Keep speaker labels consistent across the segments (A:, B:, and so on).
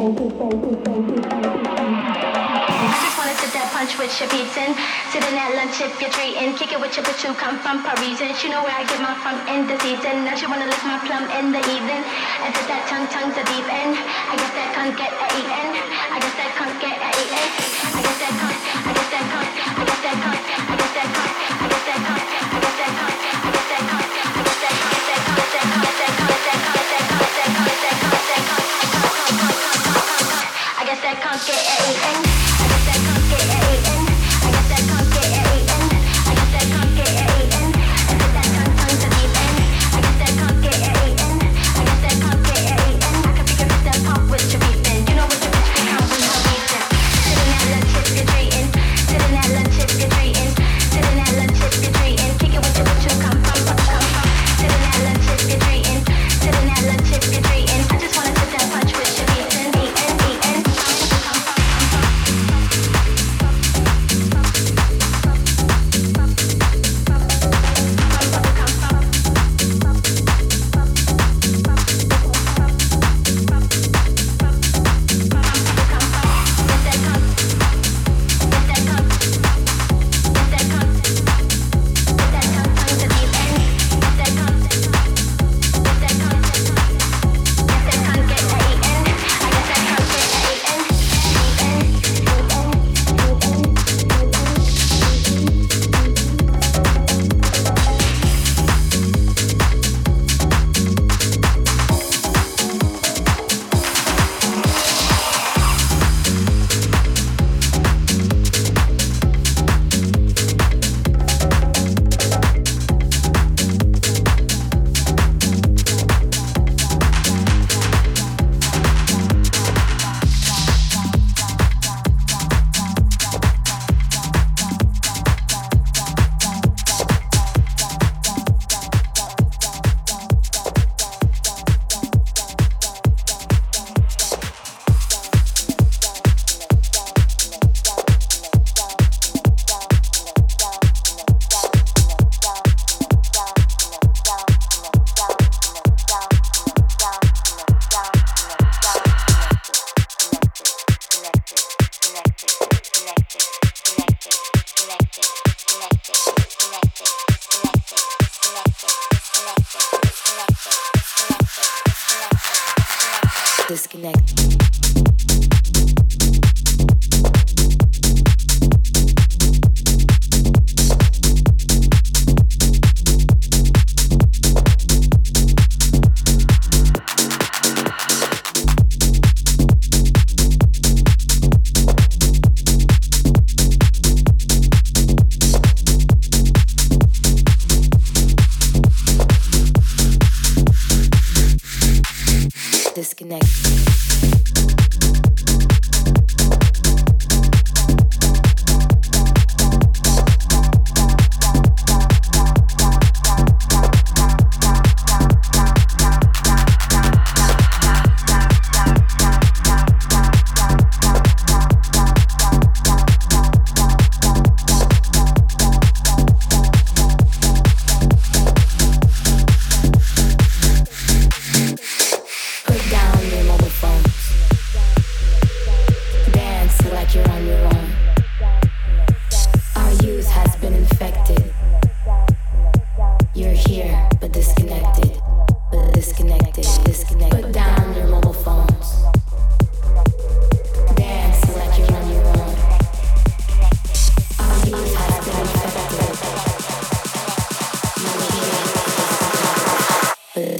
A: i just with your sit Sitting at lunch if you're treating. Kick it with your bitch who come from Parisian. She know where I get my from in the season. Now she
B: wanna lick my plum in
A: the evening. And did that tongue, tongue's a deep end. I guess that can't get a eaten. I guess that can't get Okay.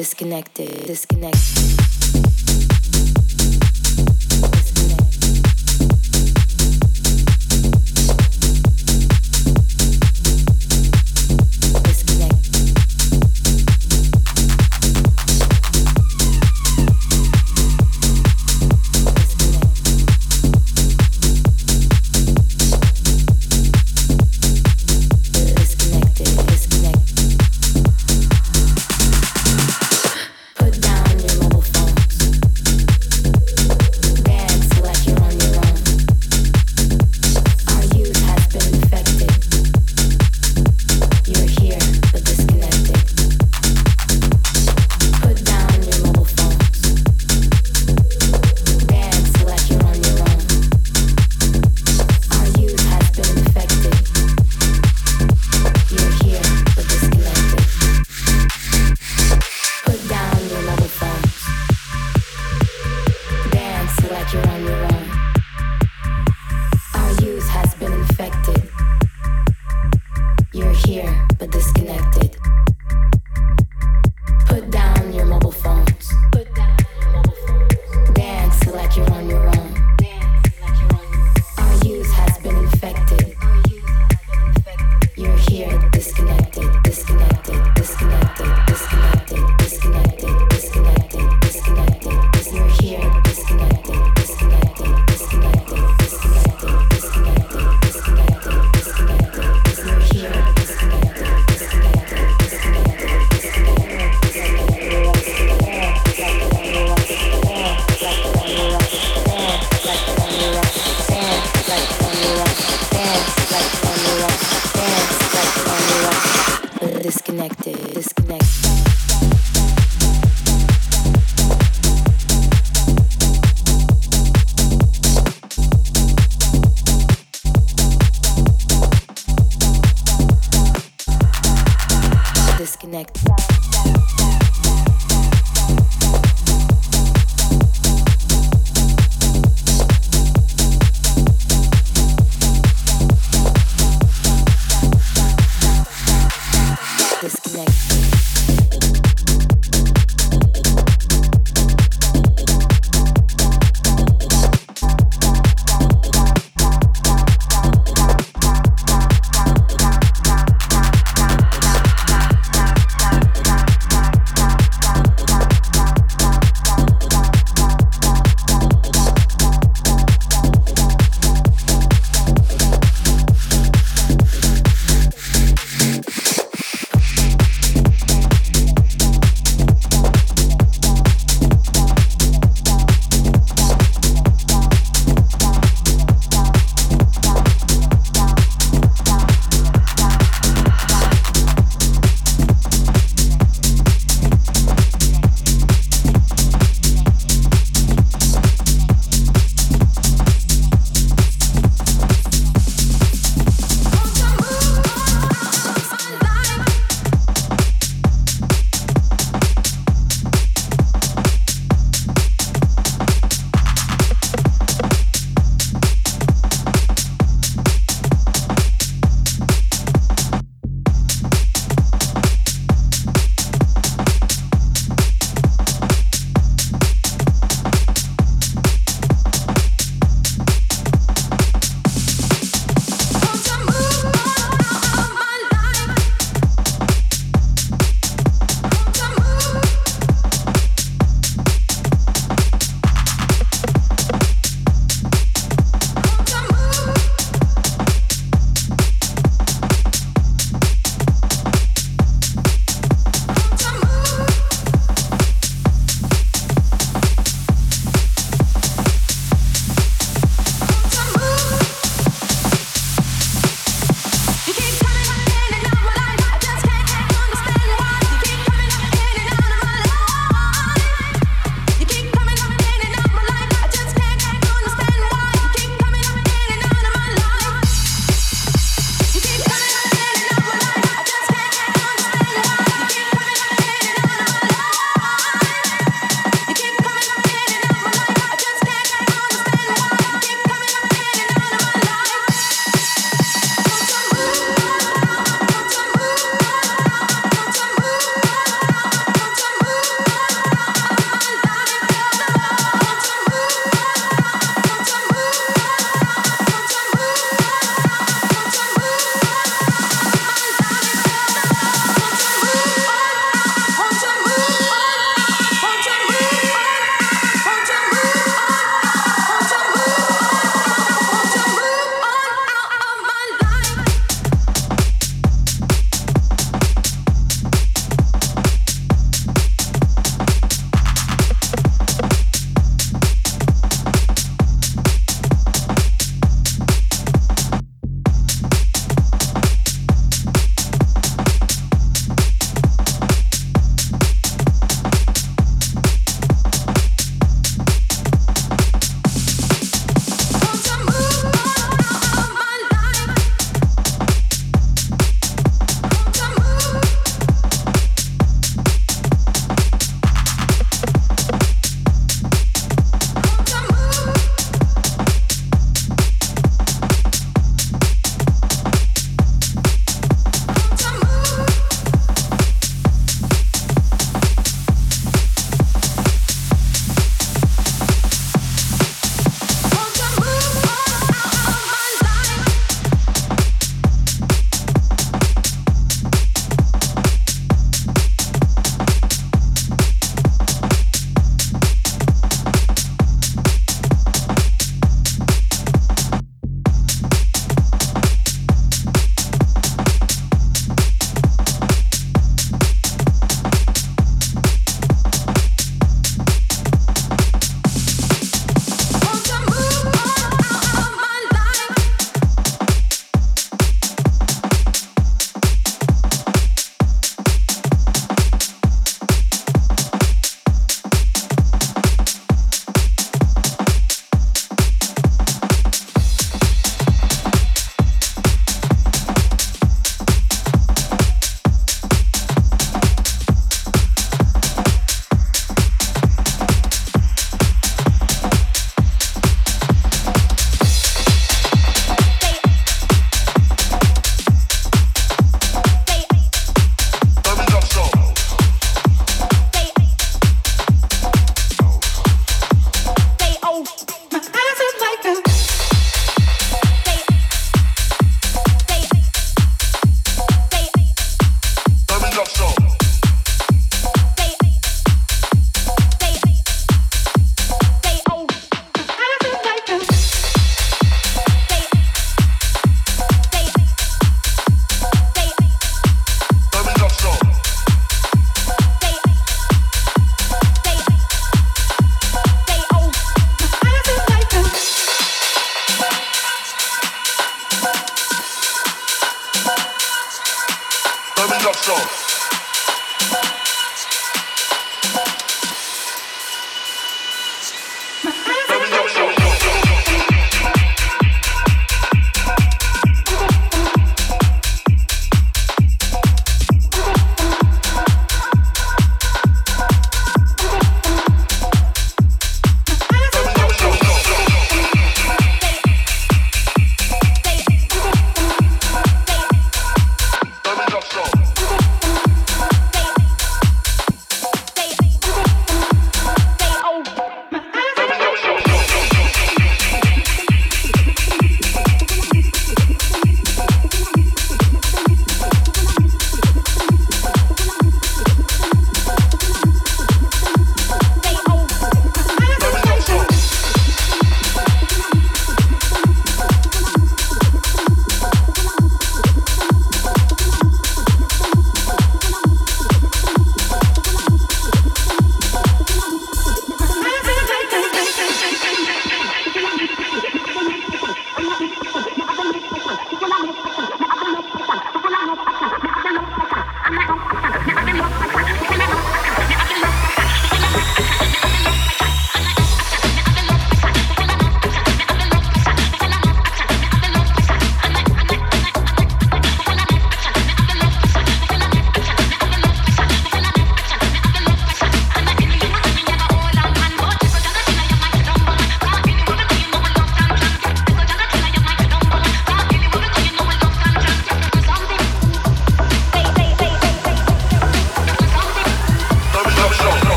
A: Put down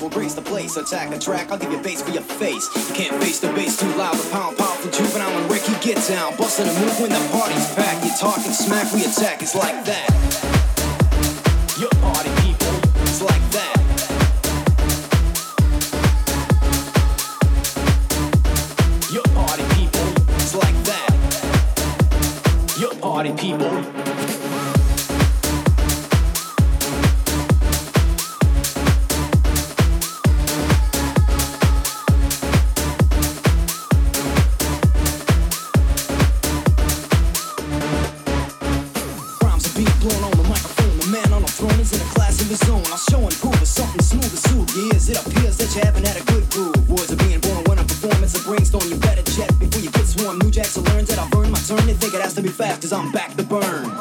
A: will grace the place. Attack the track, I'll give you bass for your face. You can't face the bass too loud, the pound powerful juvenile and Ricky get down. Busting a move when the party's packed. You're talking smack, we attack, it's like that. to learn that I've earned my turn. They think it has to be fast, cause I'm back to burn.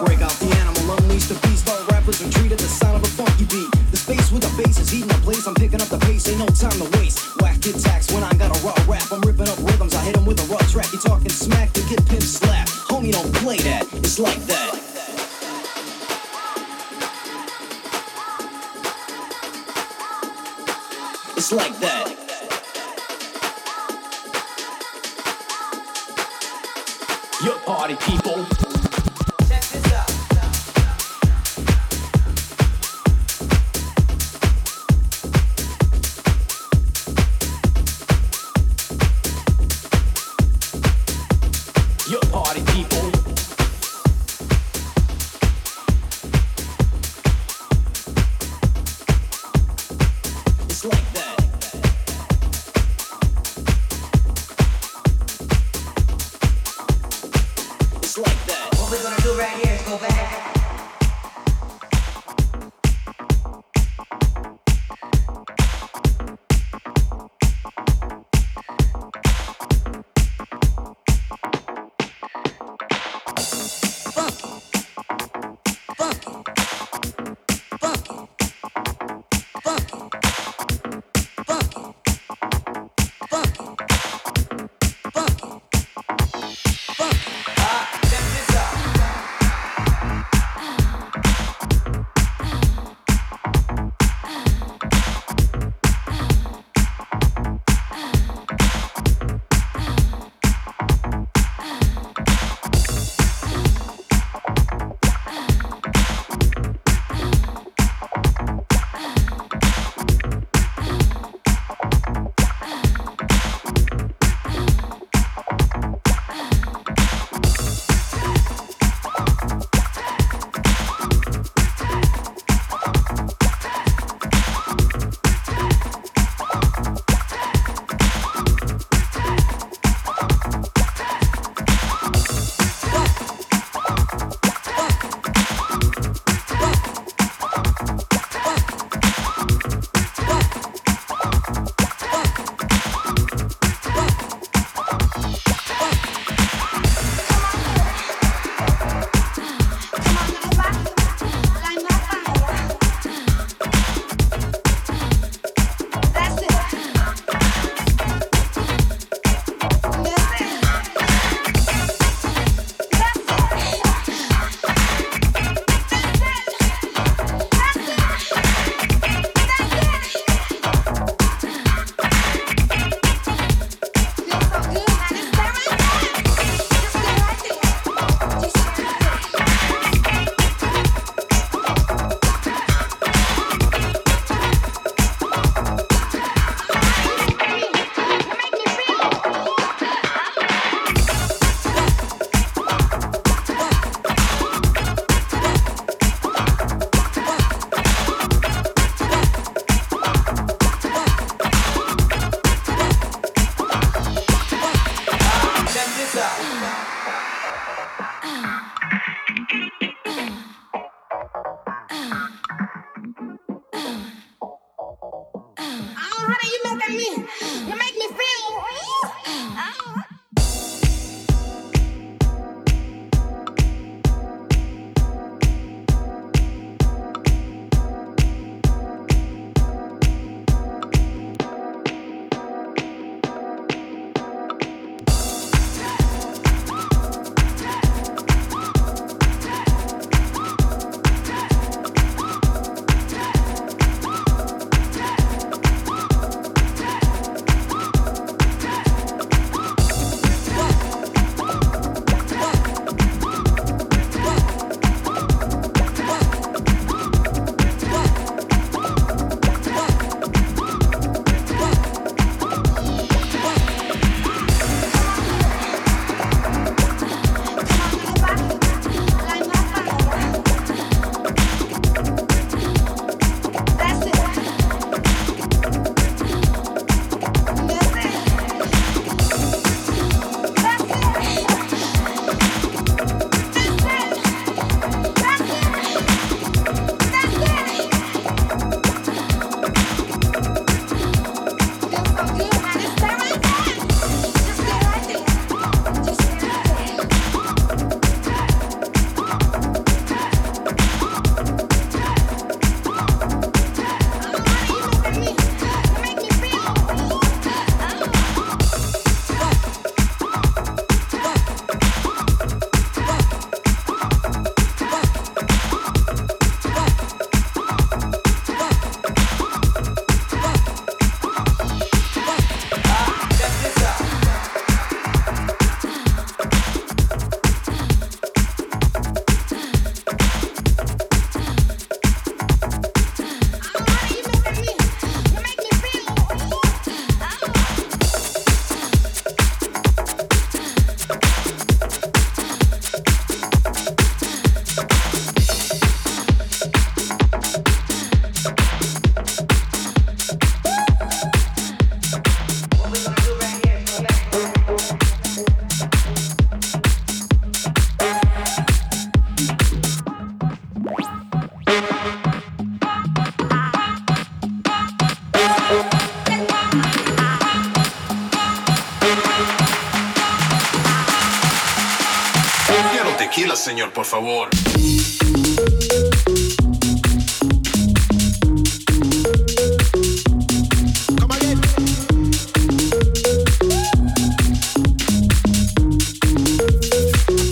C: Señor, por favor.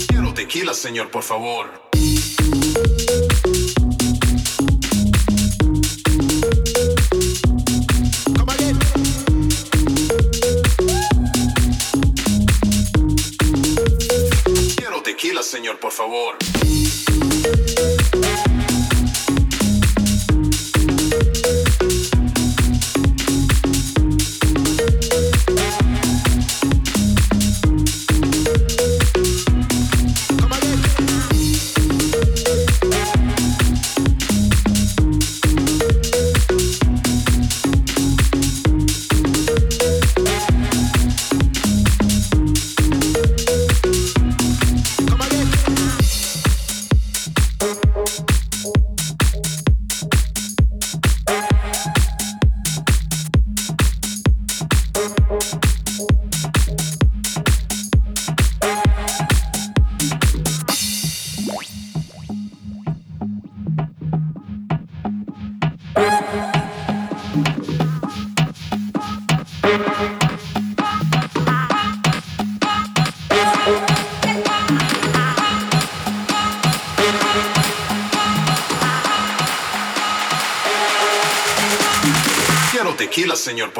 C: Quiero tequila, señor, por favor.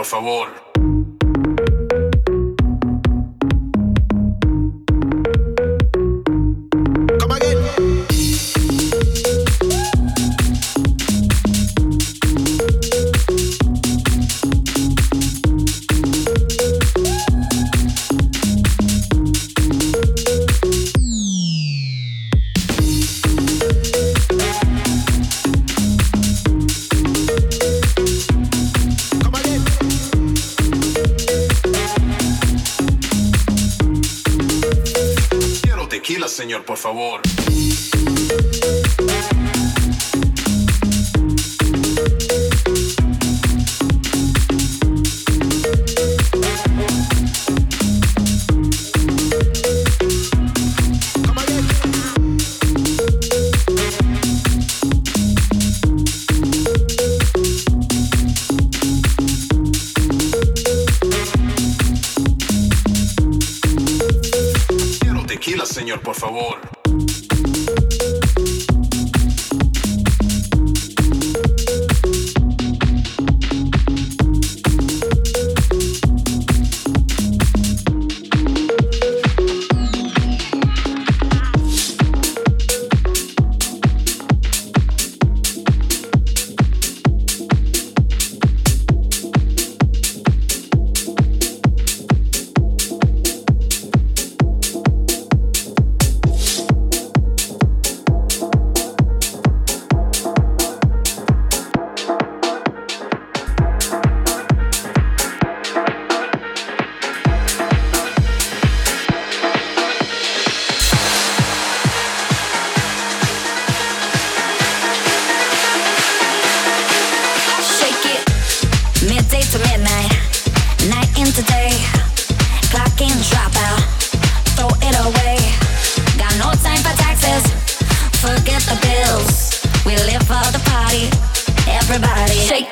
C: Favor.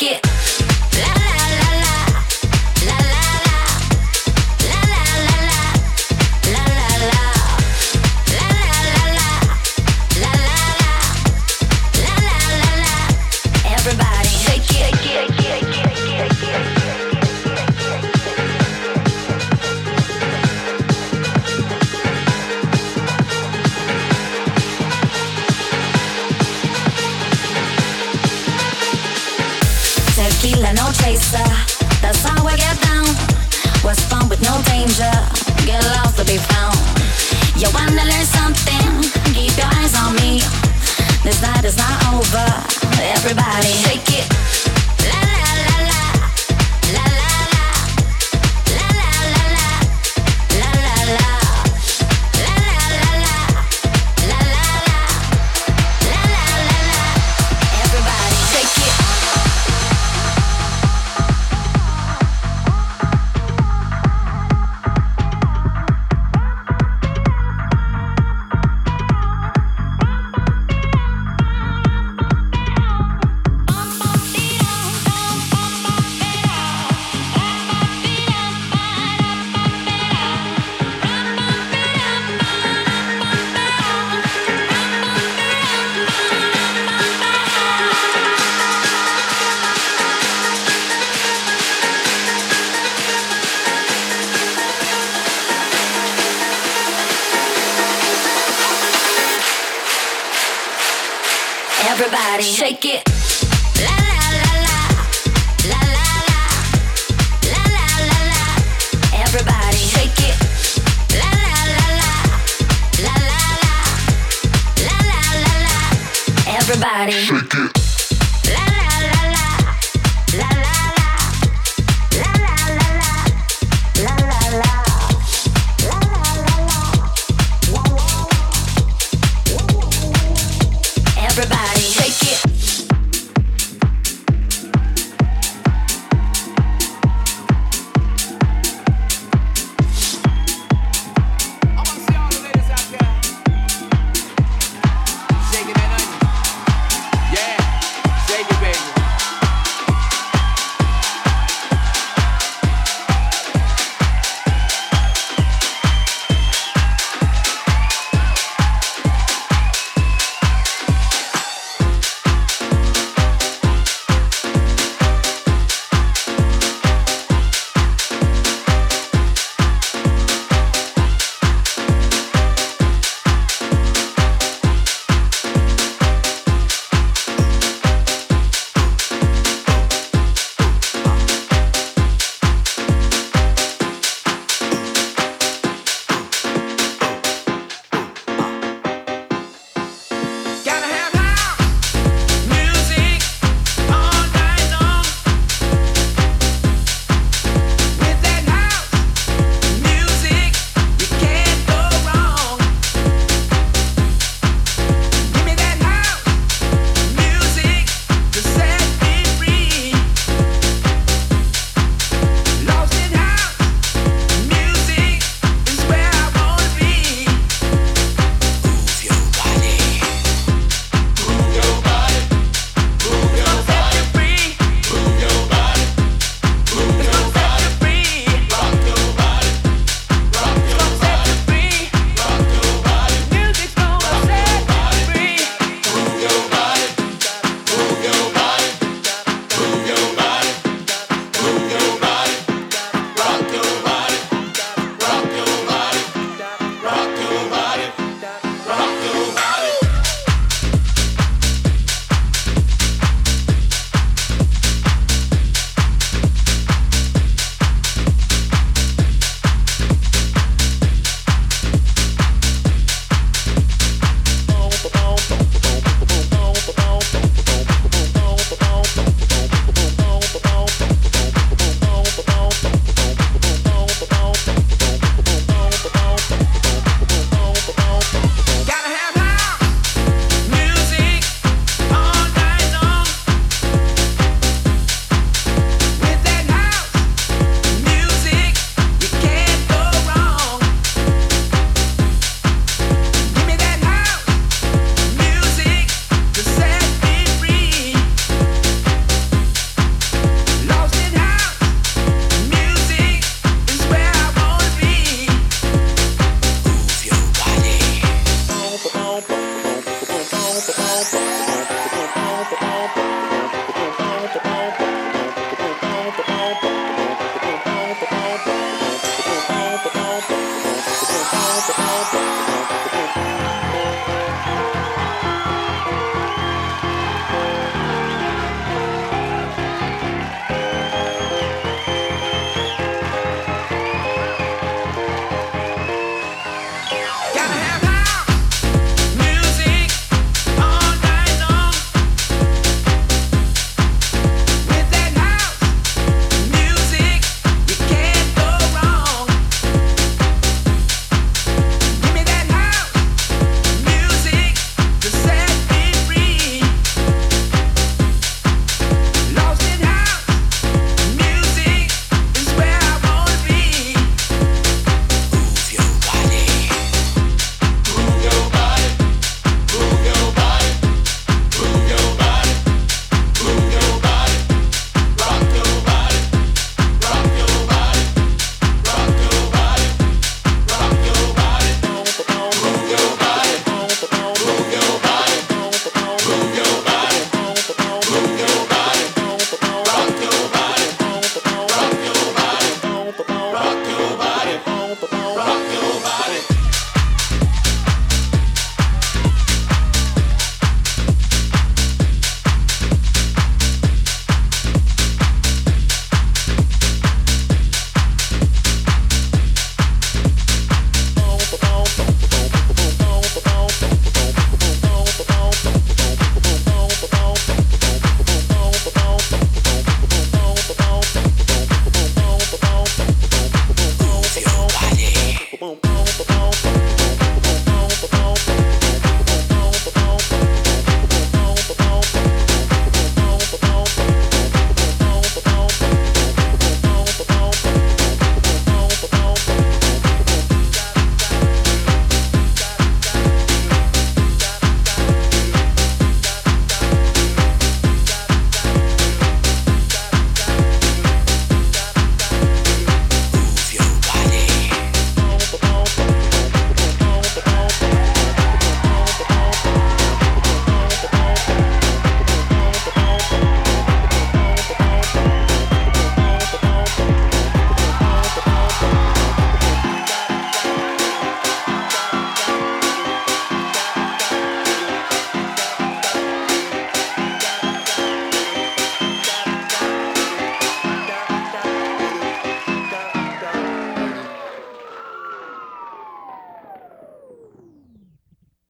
D: It. get.